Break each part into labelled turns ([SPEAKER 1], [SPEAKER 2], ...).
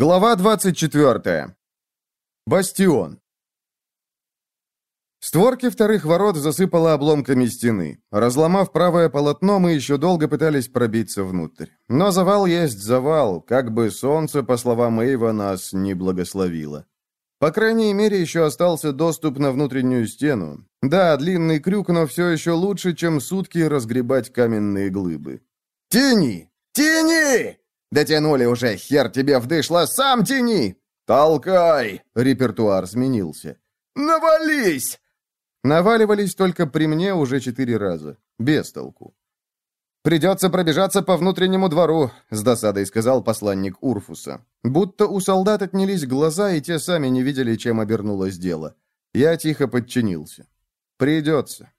[SPEAKER 1] Глава 24. Бастион. Створки вторых ворот засыпало обломками стены. Разломав правое полотно, мы еще долго пытались пробиться внутрь. Но завал есть завал, как бы солнце, по словам Эйва, нас не благословило. По крайней мере, еще остался доступ на внутреннюю стену. Да, длинный крюк, но все еще лучше, чем сутки разгребать каменные глыбы.
[SPEAKER 2] «Тяни! Тяни!» Дотянули уже, хер тебе вдышло, сам тяни! Толкай!» Репертуар сменился. «Навались!»
[SPEAKER 1] Наваливались только при мне уже четыре раза. Без толку. «Придется пробежаться по внутреннему двору», — с досадой сказал посланник Урфуса. Будто у солдат отнялись глаза, и те сами не видели, чем обернулось дело. Я тихо подчинился. «Придется».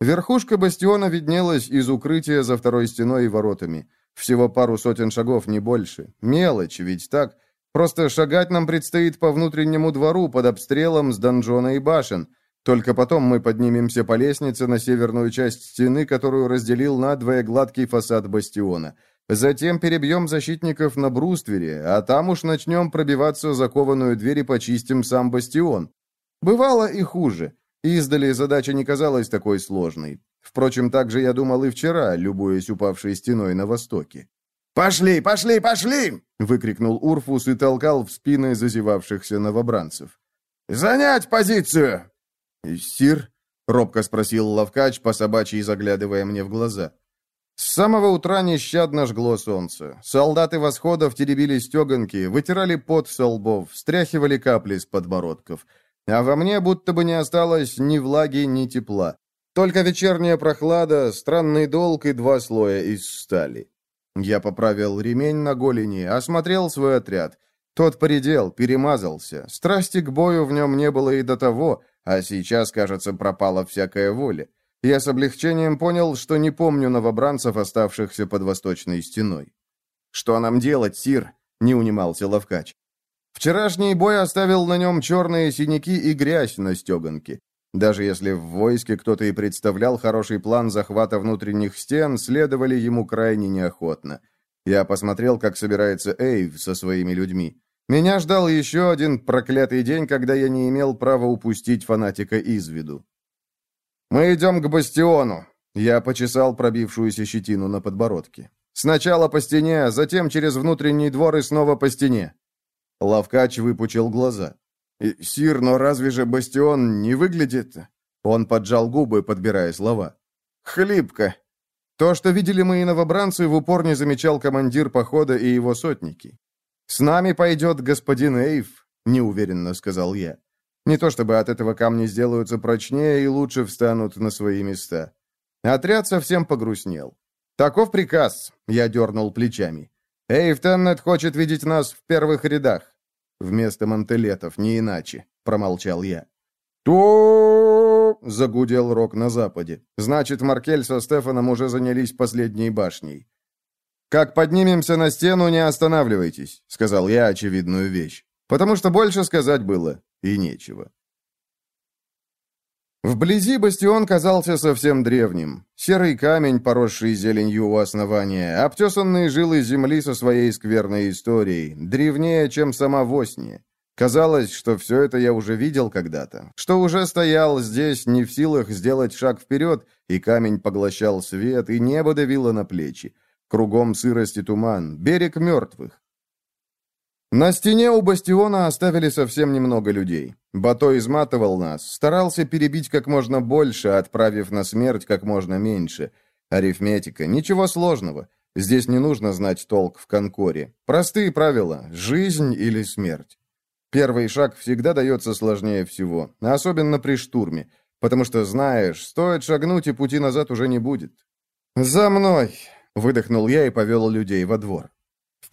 [SPEAKER 1] Верхушка бастиона виднелась из укрытия за второй стеной и воротами. Всего пару сотен шагов, не больше. Мелочь, ведь так? Просто шагать нам предстоит по внутреннему двору под обстрелом с донжона и башен. Только потом мы поднимемся по лестнице на северную часть стены, которую разделил надвое гладкий фасад бастиона. Затем перебьем защитников на бруствере, а там уж начнем пробиваться закованную дверь и почистим сам бастион. Бывало и хуже. Издали задача не казалась такой сложной. Впрочем, так же я думал и вчера, любуясь упавшей стеной на востоке.
[SPEAKER 2] «Пошли, пошли, пошли!»
[SPEAKER 1] — выкрикнул Урфус и толкал в спины зазевавшихся новобранцев.
[SPEAKER 2] «Занять позицию!»
[SPEAKER 1] «Сир?» — робко спросил Лавкач, по собачьи заглядывая мне в глаза. С самого утра нещадно жгло солнце. Солдаты восходов теребили стеганки, вытирали пот со лбов, стряхивали капли с подбородков. А во мне будто бы не осталось ни влаги, ни тепла. Только вечерняя прохлада, странный долг и два слоя из стали. Я поправил ремень на голени, осмотрел свой отряд. Тот поредел, перемазался. Страсти к бою в нем не было и до того, а сейчас, кажется, пропала всякая воля. Я с облегчением понял, что не помню новобранцев, оставшихся под восточной стеной. «Что нам делать, Сир?» — не унимался Лавкач. Вчерашний бой оставил на нем черные синяки и грязь на стеганке. Даже если в войске кто-то и представлял хороший план захвата внутренних стен, следовали ему крайне неохотно. Я посмотрел, как собирается Эйв со своими людьми. Меня ждал еще один проклятый день, когда я не имел права упустить фанатика из виду. «Мы идем к бастиону», — я почесал пробившуюся щетину на подбородке. «Сначала по стене, затем через внутренний двор и снова по стене». Лавкач выпучил глаза. «Сир, но разве же бастион не выглядит...» Он поджал губы, подбирая слова. «Хлипко!» То, что видели мои новобранцы, в упор не замечал командир похода и его сотники. «С нами пойдет господин Эйв», — неуверенно сказал я. «Не то чтобы от этого камни сделаются прочнее и лучше встанут на свои места». Отряд совсем погрустнел. «Таков приказ», — я дернул плечами. «Эйв Теннет хочет видеть нас в первых рядах». Вместо мантелетов, не иначе, промолчал я. то загудел рок на западе. Значит, Маркель со Стефаном уже занялись последней башней. «Как поднимемся на стену, не останавливайтесь», — сказал я очевидную вещь. «Потому что больше сказать было и нечего». Вблизи бастион казался совсем древним. Серый камень, поросший зеленью у основания, обтесанные жилы земли со своей скверной историей, древнее, чем сама Восния. Казалось, что все это я уже видел когда-то, что уже стоял здесь, не в силах сделать шаг вперед, и камень поглощал свет, и небо давило на плечи. Кругом сырость и туман, берег мертвых. На стене у бастиона оставили совсем немного людей. Бато изматывал нас, старался перебить как можно больше, отправив на смерть как можно меньше. Арифметика, ничего сложного. Здесь не нужно знать толк в конкоре. Простые правила – жизнь или смерть. Первый шаг всегда дается сложнее всего, особенно при штурме, потому что знаешь, стоит шагнуть, и пути назад уже не будет. «За мной!» – выдохнул я и повел людей во двор.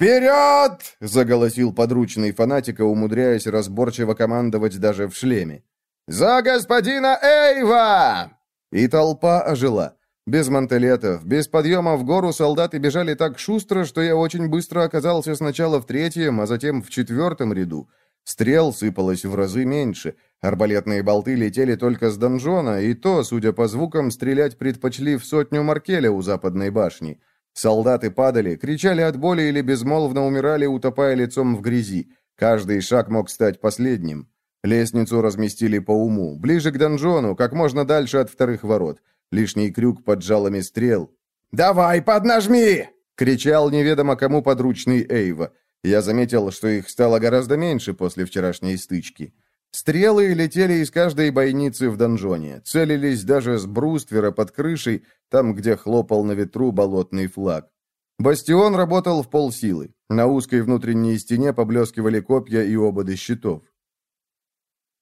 [SPEAKER 2] «Вперед!»
[SPEAKER 1] — заголосил подручный фанатика, умудряясь разборчиво командовать даже в шлеме.
[SPEAKER 2] «За господина Эйва!»
[SPEAKER 1] И толпа ожила. Без мантелетов, без подъема в гору солдаты бежали так шустро, что я очень быстро оказался сначала в третьем, а затем в четвертом ряду. Стрел сыпалось в разы меньше. Арбалетные болты летели только с донжона, и то, судя по звукам, стрелять предпочли в сотню Маркеля у западной башни. Солдаты падали, кричали от боли или безмолвно умирали, утопая лицом в грязи. Каждый шаг мог стать последним. Лестницу разместили по уму, ближе к донжону, как можно дальше от вторых ворот. Лишний крюк под жалами стрел.
[SPEAKER 2] «Давай, поднажми!»
[SPEAKER 1] — кричал неведомо кому подручный Эйва. Я заметил, что их стало гораздо меньше после вчерашней стычки. Стрелы летели из каждой бойницы в донжоне, целились даже с бруствера под крышей, там, где хлопал на ветру болотный флаг. Бастион работал в полсилы. На узкой внутренней стене поблескивали копья и ободы щитов.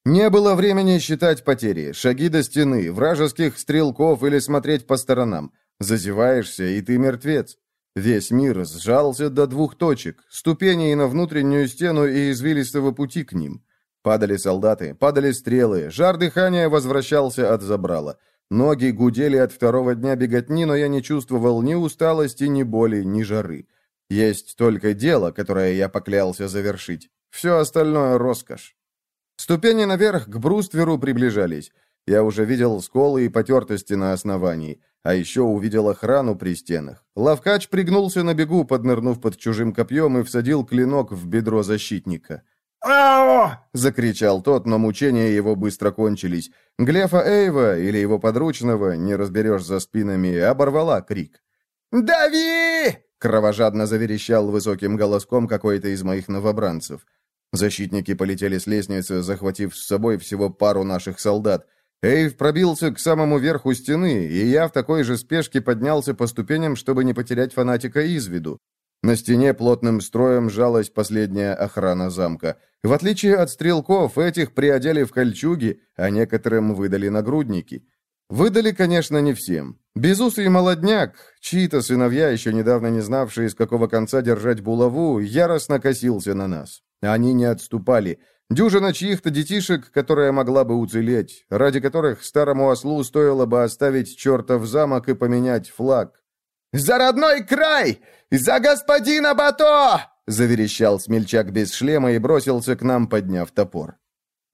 [SPEAKER 1] Не было времени считать потери, шаги до стены, вражеских стрелков или смотреть по сторонам. Зазеваешься, и ты мертвец. Весь мир сжался до двух точек, ступеней на внутреннюю стену и извилистого пути к ним. Падали солдаты, падали стрелы, жар дыхания возвращался от забрала. Ноги гудели от второго дня беготни, но я не чувствовал ни усталости, ни боли, ни жары. Есть только дело, которое я поклялся завершить. Все остальное — роскошь. Ступени наверх к брустверу приближались. Я уже видел сколы и потертости на основании, а еще увидел охрану при стенах. Лавкач пригнулся на бегу, поднырнув под чужим копьем и всадил клинок в бедро защитника.
[SPEAKER 2] «Ау!»
[SPEAKER 1] — закричал тот, но мучения его быстро кончились. Глефа Эйва или его подручного, не разберешь за спинами, оборвала крик.
[SPEAKER 2] «Дави!»
[SPEAKER 1] — кровожадно заверещал высоким голоском какой-то из моих новобранцев. Защитники полетели с лестницы, захватив с собой всего пару наших солдат. Эйв пробился к самому верху стены, и я в такой же спешке поднялся по ступеням, чтобы не потерять фанатика из виду. На стене плотным строем жалась последняя охрана замка. В отличие от стрелков, этих приодели в кольчуги, а некоторым выдали нагрудники. Выдали, конечно, не всем. Безусый молодняк, чьи-то сыновья, еще недавно не знавшие, с какого конца держать булаву, яростно косился на нас. Они не отступали. Дюжина чьих-то детишек, которая могла бы уцелеть, ради которых старому ослу стоило бы оставить чертов замок и поменять флаг.
[SPEAKER 2] «За родной край! За господина Бато!»
[SPEAKER 1] — заверещал смельчак без шлема и бросился к нам, подняв топор.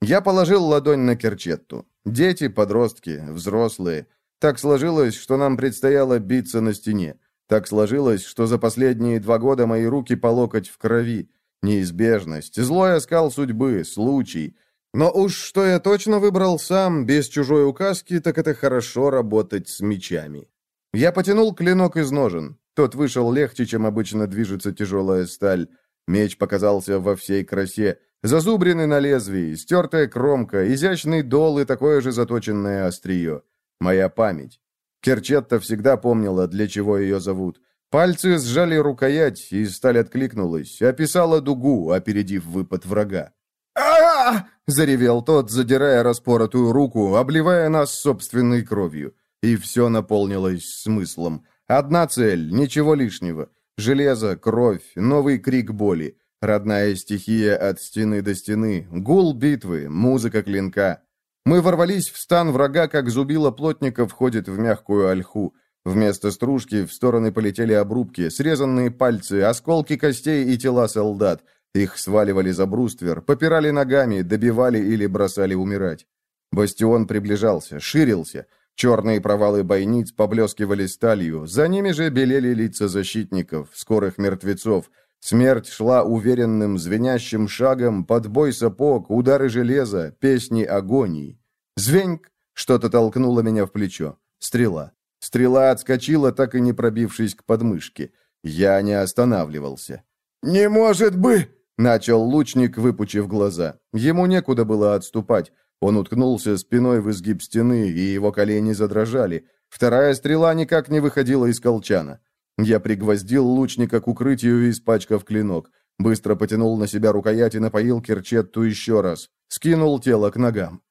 [SPEAKER 1] Я положил ладонь на керчетту. Дети, подростки, взрослые. Так сложилось, что нам предстояло биться на стене. Так сложилось, что за последние два года мои руки по локоть в крови. Неизбежность, злой оскал судьбы, случай. Но уж что я точно выбрал сам, без чужой указки, так это хорошо работать с мечами. Я потянул клинок из ножен. Тот вышел легче, чем обычно движется тяжелая сталь. Меч показался во всей красе. Зазубренный на лезвии, стертая кромка, изящный дол и такое же заточенное острие. Моя память. Керчетта всегда помнила, для чего ее зовут. Пальцы сжали рукоять, и сталь откликнулась, описала дугу, опередив выпад врага.
[SPEAKER 2] а
[SPEAKER 1] заревел тот, задирая распоротую руку, обливая нас собственной кровью. И все наполнилось смыслом. Одна цель, ничего лишнего. Железо, кровь, новый крик боли. Родная стихия от стены до стены. Гул битвы, музыка клинка. Мы ворвались в стан врага, как зубило плотника входит в мягкую ольху. Вместо стружки в стороны полетели обрубки, срезанные пальцы, осколки костей и тела солдат. Их сваливали за бруствер, попирали ногами, добивали или бросали умирать. Бастион приближался, ширился. Черные провалы бойниц поблескивали сталью, за ними же белели лица защитников, скорых мертвецов. Смерть шла уверенным, звенящим шагом, под бой сапог, удары железа, песни агонии. Звеньк! Что-то толкнуло меня в плечо. Стрела. Стрела отскочила, так и не пробившись к подмышке. Я не останавливался.
[SPEAKER 2] «Не может быть!»
[SPEAKER 1] — начал лучник, выпучив глаза. Ему некуда было отступать. Он уткнулся спиной в изгиб стены, и его колени задрожали. Вторая стрела никак не выходила из колчана. Я пригвоздил лучника к укрытию, испачкав клинок. Быстро потянул на себя рукоять и напоил Керчетту еще раз. Скинул тело к ногам.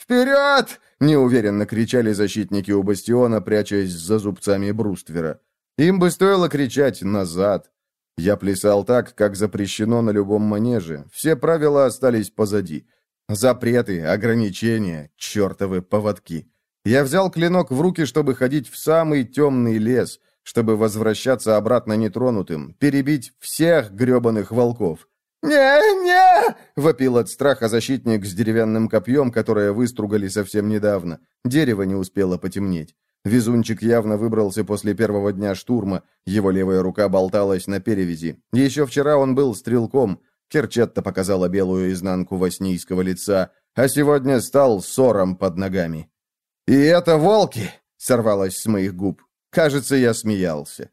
[SPEAKER 1] «Вперед!» — неуверенно кричали защитники у бастиона, прячась за зубцами бруствера. Им бы стоило кричать «назад». Я плясал так, как запрещено на любом манеже. Все правила остались позади. Запреты, ограничения, чертовы поводки. Я взял клинок в руки, чтобы ходить в самый темный лес, чтобы возвращаться обратно нетронутым, перебить всех гребаных волков.
[SPEAKER 2] «Не, не!»
[SPEAKER 1] — вопил от страха защитник с деревянным копьем, которое выстругали совсем недавно. Дерево не успело потемнеть. Везунчик явно выбрался после первого дня штурма, его левая рука болталась на перевязи. Еще вчера он был стрелком, Керчетта показала белую изнанку воснийского лица, а сегодня стал ссором под ногами. «И это волки!» — сорвалось с моих губ. Кажется, я смеялся.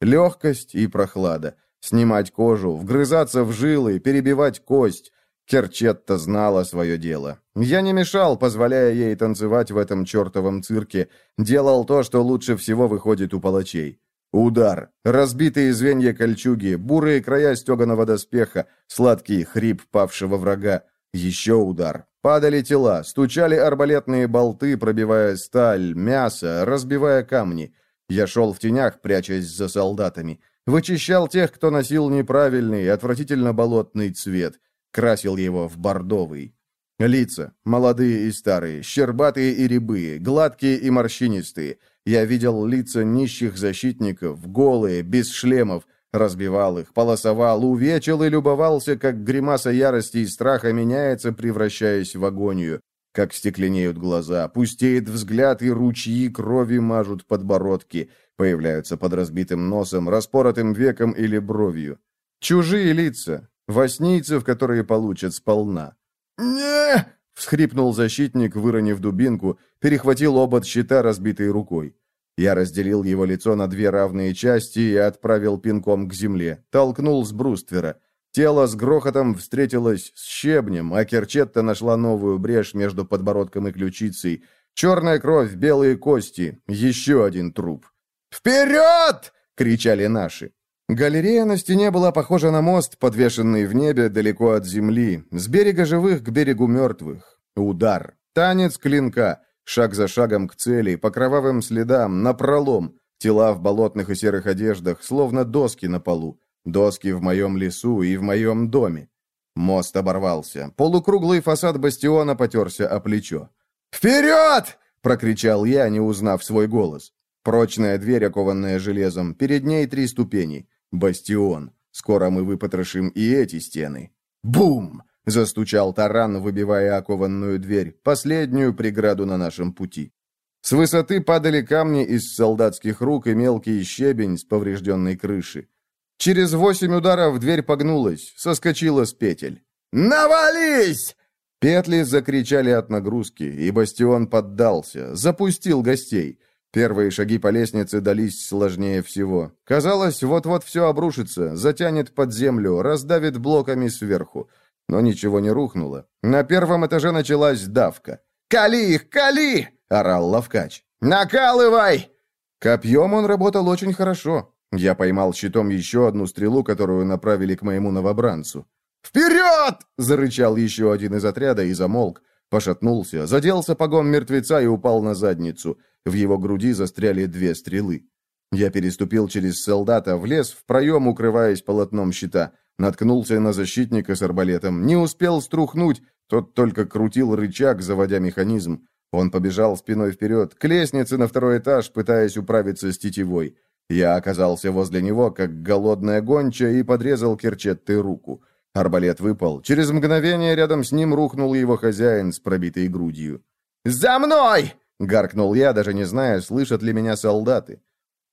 [SPEAKER 1] Легкость и прохлада. Снимать кожу, вгрызаться в жилы, перебивать кость. Керчетта знала свое дело. Я не мешал, позволяя ей танцевать в этом чертовом цирке. Делал то, что лучше всего выходит у палачей. Удар. Разбитые звенья кольчуги, бурые края стеганого доспеха, сладкий хрип павшего врага. Еще удар. Падали тела, стучали арбалетные болты, пробивая сталь, мясо, разбивая камни. Я шел в тенях, прячась за солдатами. Вычищал тех, кто носил неправильный, отвратительно болотный цвет красил его в бордовый. Лица, молодые и старые, щербатые и рябые, гладкие и морщинистые. Я видел лица нищих защитников, голые, без шлемов, разбивал их, полосовал, увечил и любовался, как гримаса ярости и страха меняется, превращаясь в агонию, как стекленеют глаза, пустеет взгляд и ручьи крови мажут подбородки, появляются под разбитым носом, распоротым веком или бровью. Чужие лица, Воснийцев, которые получат сполна.
[SPEAKER 2] не
[SPEAKER 1] всхрипнул защитник, выронив дубинку, перехватил обод щита, разбитой рукой. Я разделил его лицо на две равные части и отправил пинком к земле, толкнул с бруствера. Тело с грохотом встретилось с щебнем, а Керчетта нашла новую брешь между подбородком и ключицей. Черная кровь, белые кости, еще один труп.
[SPEAKER 2] «Вперед!»
[SPEAKER 1] — кричали наши. Галерея на стене была похожа на мост, подвешенный в небе далеко от земли, с берега живых к берегу мертвых. Удар. Танец клинка. Шаг за шагом к цели, по кровавым следам, на пролом. Тела в болотных и серых одеждах, словно доски на полу. Доски в моем лесу и в моем доме. Мост оборвался. Полукруглый фасад бастиона потерся о плечо.
[SPEAKER 2] «Вперед!»
[SPEAKER 1] — прокричал я, не узнав свой голос. Прочная дверь, окованная железом, перед ней три ступени. Бастион. Скоро мы выпотрошим и эти стены. Бум! Застучал таран, выбивая окованную дверь, последнюю преграду на нашем пути. С высоты падали камни из солдатских рук и мелкий щебень с поврежденной крыши. Через восемь ударов дверь погнулась, соскочила с петель.
[SPEAKER 2] «Навались!»
[SPEAKER 1] Петли закричали от нагрузки, и бастион поддался, запустил гостей. Первые шаги по лестнице дались сложнее всего. Казалось, вот-вот все обрушится, затянет под землю, раздавит блоками сверху. Но ничего не рухнуло. На первом этаже началась давка.
[SPEAKER 2] «Кали их, кали!»
[SPEAKER 1] — орал Лавкач.
[SPEAKER 2] «Накалывай!»
[SPEAKER 1] Копьем он работал очень хорошо. Я поймал щитом еще одну стрелу, которую направили к моему новобранцу.
[SPEAKER 2] «Вперед!»
[SPEAKER 1] — зарычал еще один из отряда и замолк. Пошатнулся, задел сапогом мертвеца и упал на задницу. В его груди застряли две стрелы. Я переступил через солдата, влез в проем, укрываясь полотном щита. Наткнулся на защитника с арбалетом. Не успел струхнуть, тот только крутил рычаг, заводя механизм. Он побежал спиной вперед, к лестнице на второй этаж, пытаясь управиться с тетивой. Я оказался возле него, как голодная гонча, и подрезал Керчеттой руку. Арбалет выпал. Через мгновение рядом с ним рухнул его хозяин с пробитой грудью.
[SPEAKER 2] «За мной!»
[SPEAKER 1] — гаркнул я, даже не зная, слышат ли меня солдаты.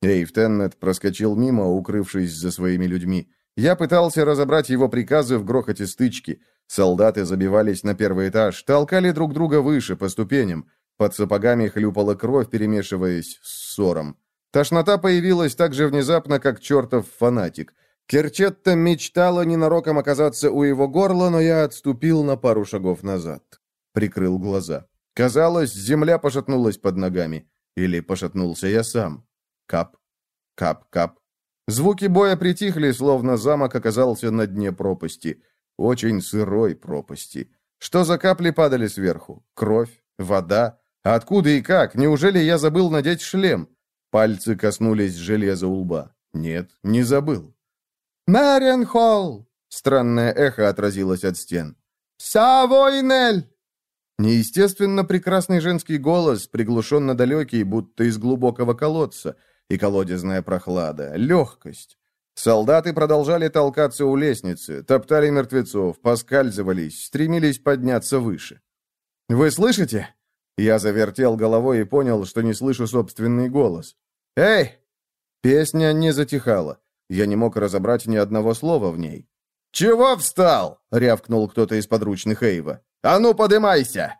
[SPEAKER 1] Эйв Теннет проскочил мимо, укрывшись за своими людьми. Я пытался разобрать его приказы в грохоте стычки. Солдаты забивались на первый этаж, толкали друг друга выше, по ступеням. Под сапогами хлюпала кровь, перемешиваясь с ссором. Тошнота появилась так же внезапно, как чертов фанатик. Керчетта мечтала ненароком оказаться у его горла, но я отступил на пару шагов назад. Прикрыл глаза. Казалось, земля пошатнулась под ногами. Или пошатнулся я сам. Кап, кап, кап. Звуки боя притихли, словно замок оказался на дне пропасти. Очень сырой пропасти. Что за капли падали сверху? Кровь? Вода? Откуда и как? Неужели я забыл надеть шлем? Пальцы коснулись железа у лба. Нет, не забыл.
[SPEAKER 2] «Мэриан Холл!»
[SPEAKER 1] Странное эхо отразилось от стен.
[SPEAKER 2] «Савойнель!»
[SPEAKER 1] Неестественно прекрасный женский голос, приглушенно далекий, будто из глубокого колодца, и колодезная прохлада, легкость. Солдаты продолжали толкаться у лестницы, топтали мертвецов, поскальзывались, стремились подняться выше. «Вы слышите?» Я завертел головой и понял, что не слышу собственный голос. «Эй!» Песня не затихала. Я не мог разобрать ни одного слова в ней. «Чего встал?» — рявкнул кто-то из подручных Эйва. «А ну, подымайся!»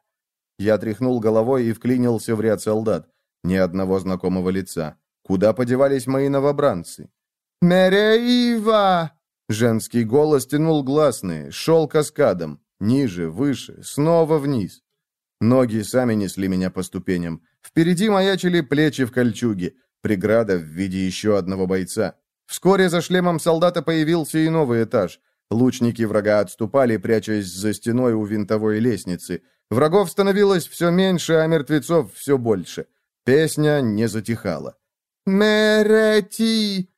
[SPEAKER 1] Я тряхнул головой и вклинился в ряд солдат. Ни одного знакомого лица. Куда подевались мои новобранцы? «Мереива!» Женский голос тянул гласные, шел каскадом. Ниже, выше, снова вниз. Ноги сами несли меня по ступеням. Впереди маячили плечи в кольчуге, преграда в виде еще одного бойца. Вскоре за шлемом солдата появился и новый этаж. Лучники врага отступали, прячась за стеной у винтовой лестницы. Врагов становилось все меньше, а мертвецов все больше. Песня не затихала. «Мерети!»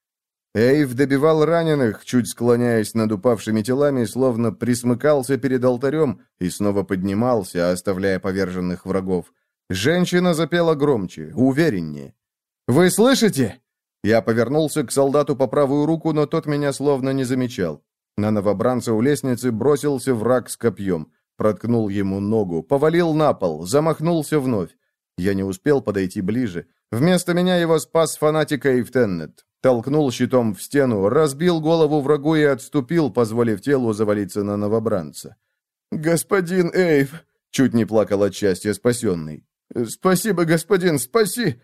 [SPEAKER 1] Эйв добивал раненых, чуть склоняясь над упавшими телами, словно присмыкался перед алтарем и снова поднимался, оставляя поверженных врагов. Женщина запела громче, увереннее. «Вы слышите?» Я повернулся к солдату по правую руку, но тот меня словно не замечал. На новобранца у лестницы бросился враг с копьем, проткнул ему ногу, повалил на пол, замахнулся вновь. Я не успел подойти ближе. Вместо меня его спас фанатика Эйвтеннет. Толкнул щитом в стену, разбил голову врагу и отступил, позволив телу завалиться на новобранца. «Господин Эйв!» — чуть не плакал от счастья спасенный. «Спасибо, господин, спаси!»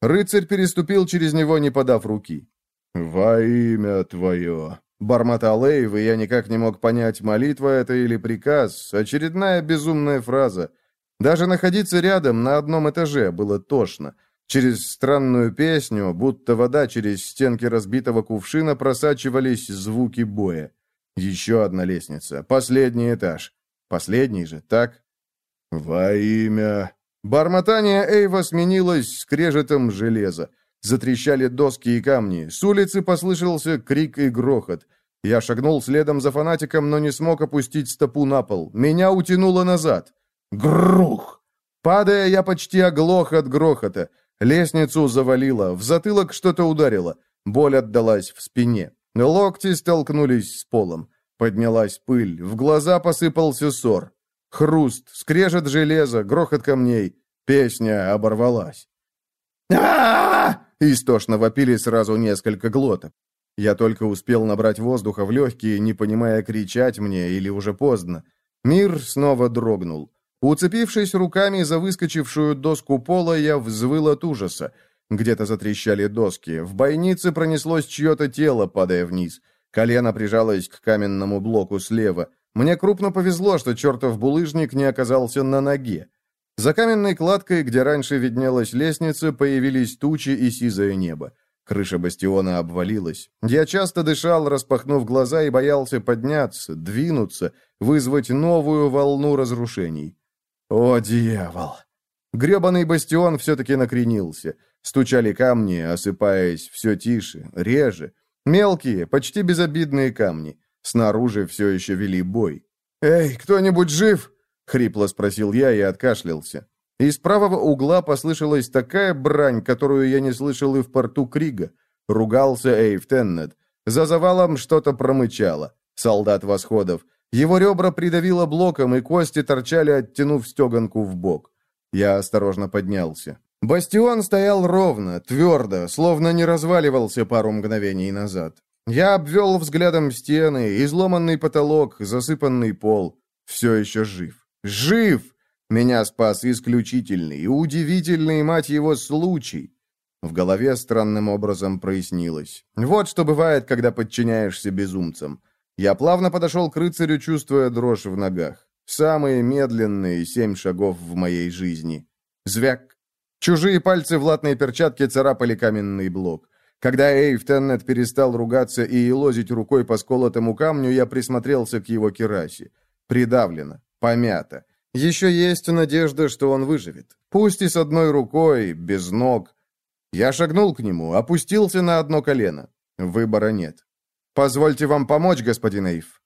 [SPEAKER 1] Рыцарь переступил через него, не подав руки. «Во имя твое!» Бормотал Эйв, и я никак не мог понять, молитва это или приказ, очередная безумная фраза. Даже находиться рядом на одном этаже было тошно. Через странную песню, будто вода через стенки разбитого кувшина, просачивались звуки боя. Еще одна лестница, последний этаж. Последний же, так? Во имя... Бормотание Эйва сменилось скрежетом железа. Затрещали доски и камни. С улицы послышался крик и грохот. Я шагнул следом за фанатиком, но не смог опустить стопу на пол. Меня утянуло назад. Грух! Падая, я почти оглох от грохота. Лестницу завалило, в затылок что-то ударило. Боль отдалась в спине. Локти столкнулись с полом. Поднялась пыль, в глаза посыпался сор. Хруст, скрежет железа, грохот камней. Песня оборвалась а Истошно вопили сразу несколько глоток. Я только успел набрать воздуха в легкие, не понимая, кричать мне или уже поздно. Мир снова дрогнул. Уцепившись руками за выскочившую доску пола, я взвыл от ужаса. Где-то затрещали доски. В бойнице пронеслось чье-то тело, падая вниз. Колено прижалось к каменному блоку слева. Мне крупно повезло, что чертов булыжник не оказался на ноге. За каменной кладкой, где раньше виднелась лестница, появились тучи и сизое небо. Крыша бастиона обвалилась. Я часто дышал, распахнув глаза, и боялся подняться, двинуться, вызвать новую волну разрушений. О, дьявол! Гребаный бастион все-таки накренился. Стучали камни, осыпаясь все тише, реже. Мелкие, почти безобидные камни. Снаружи все еще вели бой. «Эй, кто-нибудь жив?» — хрипло спросил я и откашлялся. Из правого угла послышалась такая брань, которую я не слышал и в порту Крига. Ругался Эйв Теннет. За завалом что-то промычало. Солдат восходов. Его ребра придавило блоком, и кости торчали, оттянув стеганку в бок. Я осторожно поднялся. Бастион стоял ровно, твердо, словно не разваливался пару мгновений назад. Я обвел взглядом стены, изломанный потолок, засыпанный пол. Все еще жив. Жив! Меня спас исключительный и удивительный, мать его, случай. В голове странным образом прояснилось. Вот что бывает, когда подчиняешься безумцам. Я плавно подошел к рыцарю, чувствуя дрожь в ногах. Самые медленные семь шагов в моей жизни. Звяк. Чужие пальцы в латной перчатке царапали каменный блок. Когда Эйв Теннет перестал ругаться и лозить рукой по сколотому камню, я присмотрелся к его керасе. Придавлено, помято. Еще есть надежда, что он выживет. Пусть и с одной рукой, без ног. Я шагнул к нему, опустился на одно колено. Выбора нет. «Позвольте вам помочь, господин Эйв».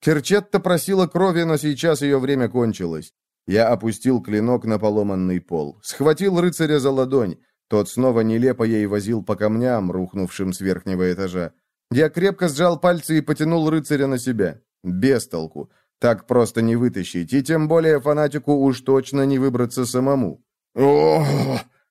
[SPEAKER 1] Керчетта просила крови, но сейчас ее время кончилось. Я опустил клинок на поломанный пол. Схватил рыцаря за ладонь. Тот снова нелепо ей возил по камням, рухнувшим с верхнего этажа. Я крепко сжал пальцы и потянул рыцаря на себя. Без толку. Так просто не вытащить, и тем более фанатику уж точно не выбраться самому.
[SPEAKER 2] о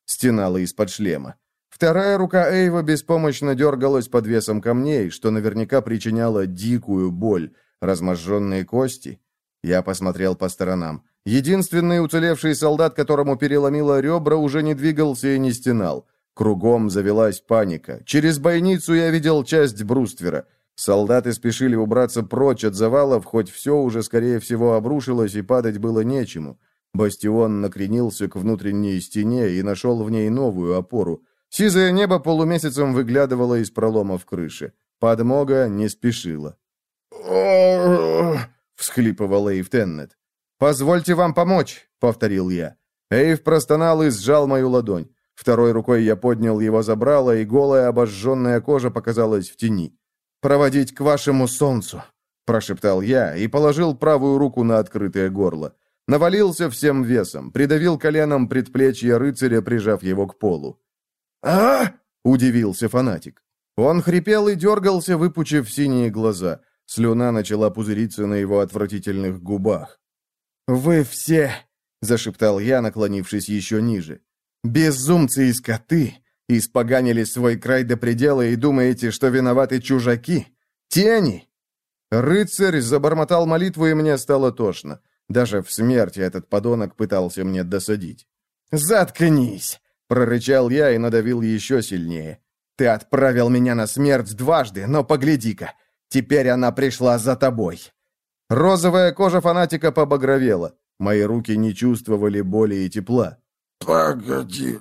[SPEAKER 1] стенала из-под шлема. Вторая рука Эйва беспомощно дергалась под весом камней, что наверняка причиняло дикую боль. Разможженные кости. Я посмотрел по сторонам. Единственный уцелевший солдат, которому переломило ребра, уже не двигался и не стенал. Кругом завелась паника. Через бойницу я видел часть бруствера. Солдаты спешили убраться прочь от завалов, хоть все уже, скорее всего, обрушилось и падать было нечему. Бастион накренился к внутренней стене и нашел в ней новую опору. Сизое небо полумесяцем выглядывало из пролома в крыше. Подмога не спешила. всхлипывал Эйв Теннет. «Позвольте вам помочь», — повторил я. Эйв простонал и сжал мою ладонь. Второй рукой я поднял его забрало, и голая обожженная кожа показалась в тени. «Проводить к вашему солнцу», — прошептал я и положил правую руку на открытое горло. Навалился всем весом, придавил коленом предплечье рыцаря, прижав его к полу.
[SPEAKER 2] «А?»
[SPEAKER 1] — удивился фанатик. Он хрипел и дергался, выпучив синие глаза. Слюна начала пузыриться на его отвратительных губах. «Вы все!» — зашептал я, наклонившись еще ниже. «Безумцы и скоты! Испоганили свой край до предела и думаете, что виноваты чужаки? Тени!» Рыцарь забормотал молитву, и мне стало тошно. Даже в смерти этот подонок пытался мне досадить. «Заткнись!» — прорычал я и надавил еще сильнее. «Ты отправил меня на смерть дважды, но погляди-ка, теперь она пришла за тобой!» Розовая кожа фанатика побагровела. Мои руки не чувствовали боли и тепла.
[SPEAKER 2] «Погоди,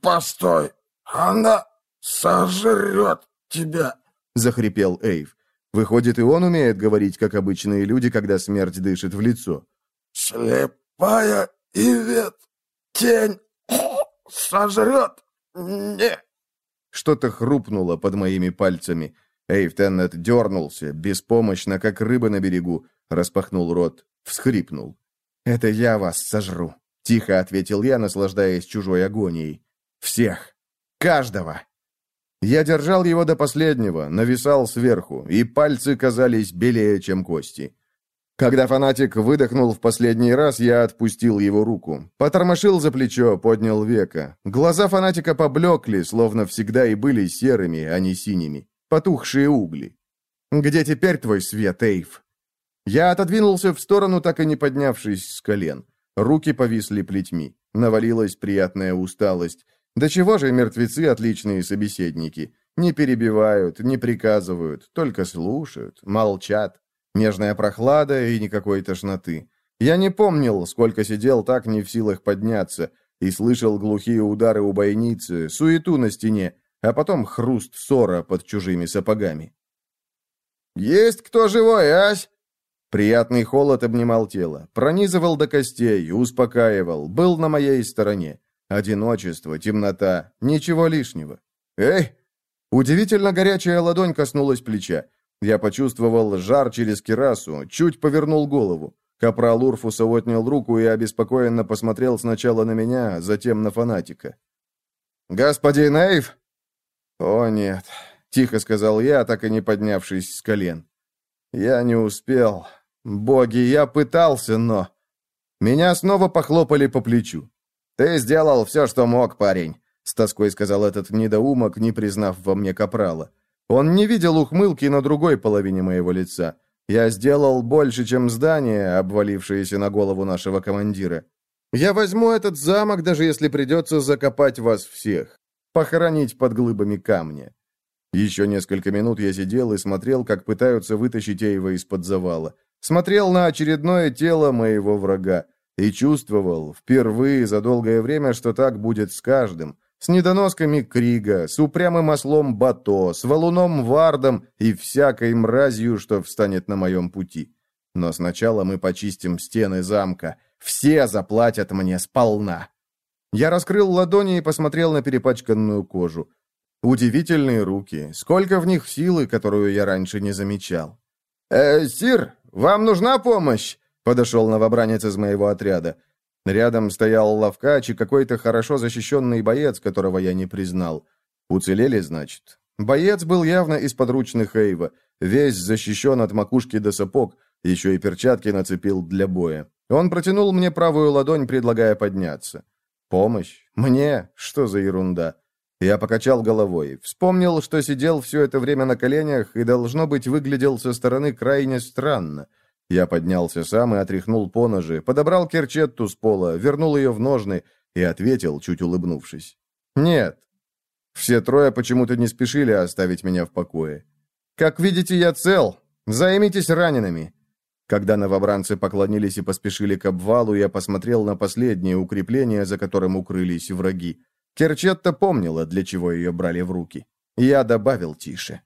[SPEAKER 2] постой, она сожрет тебя!»
[SPEAKER 1] — захрипел Эйв. Выходит, и он умеет говорить, как обычные люди, когда смерть дышит в лицо.
[SPEAKER 2] «Слепая Ивет, тень сожрет не...»
[SPEAKER 1] Что-то хрупнуло под моими пальцами. Эйв Теннет дернулся, беспомощно, как рыба на берегу, распахнул рот, всхрипнул. «Это я вас сожру», — тихо ответил я, наслаждаясь чужой агонией. «Всех! Каждого!» Я держал его до последнего, нависал сверху, и пальцы казались белее, чем кости. Когда фанатик выдохнул в последний раз, я отпустил его руку. Потормошил за плечо, поднял века. Глаза фанатика поблекли, словно всегда и были серыми, а не синими. Потухшие угли. «Где теперь твой свет, Эйв?» Я отодвинулся в сторону, так и не поднявшись с колен. Руки повисли плетьми. Навалилась приятная усталость. Да чего же мертвецы отличные собеседники? Не перебивают, не приказывают, только слушают, молчат. Нежная прохлада и никакой тошноты. Я не помнил, сколько сидел так не в силах подняться, и слышал глухие удары у бойницы, суету на стене, а потом хруст ссора под чужими сапогами. «Есть кто живой, ась?» Приятный холод обнимал тело, пронизывал до костей, успокаивал, был на моей стороне. Одиночество, темнота, ничего лишнего. «Эй!» Удивительно горячая ладонь коснулась плеча. Я почувствовал жар через кирасу, чуть повернул голову. Капрал Урфуса отнял руку и обеспокоенно посмотрел сначала на меня, затем на фанатика. «Господин Эйв?» «О, нет», — тихо сказал я, так и не поднявшись с колен. «Я не успел. Боги, я пытался, но...» Меня снова похлопали по плечу. «Ты сделал все, что мог, парень», — с тоской сказал этот недоумок, не признав во мне капрала. Он не видел ухмылки на другой половине моего лица. Я сделал больше, чем здание, обвалившееся на голову нашего командира. Я возьму этот замок, даже если придется закопать вас всех. Похоронить под глыбами камня. Еще несколько минут я сидел и смотрел, как пытаются вытащить Эйва из-под завала. Смотрел на очередное тело моего врага. И чувствовал, впервые за долгое время, что так будет с каждым. С недоносками Крига, с упрямым ослом Бато, с валуном Вардом и всякой мразью, что встанет на моем пути. Но сначала мы почистим стены замка. Все заплатят мне сполна. Я раскрыл ладони и посмотрел на перепачканную кожу. Удивительные руки. Сколько в них силы, которую я раньше не замечал. «Э, Сир, вам нужна помощь?» Подошел новобранец из моего отряда. Рядом стоял лавкач и какой-то хорошо защищенный боец, которого я не признал. Уцелели, значит? Боец был явно из подручных Эйва, весь защищен от макушки до сапог, еще и перчатки нацепил для боя. Он протянул мне правую ладонь, предлагая подняться. «Помощь? Мне? Что за ерунда?» Я покачал головой. Вспомнил, что сидел все это время на коленях и, должно быть, выглядел со стороны крайне странно. Я поднялся сам и отряхнул поножи, подобрал керчетту с пола, вернул ее в ножны и ответил, чуть улыбнувшись. «Нет». Все трое почему-то не спешили оставить меня в покое. «Как видите, я цел. Займитесь ранеными». Когда новобранцы поклонились и поспешили к обвалу, я посмотрел на последнее укрепление, за которым укрылись враги. Керчетта помнила, для чего ее брали в руки. Я добавил тише.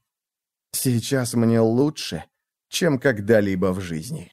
[SPEAKER 1] «Сейчас мне лучше, чем когда-либо в жизни».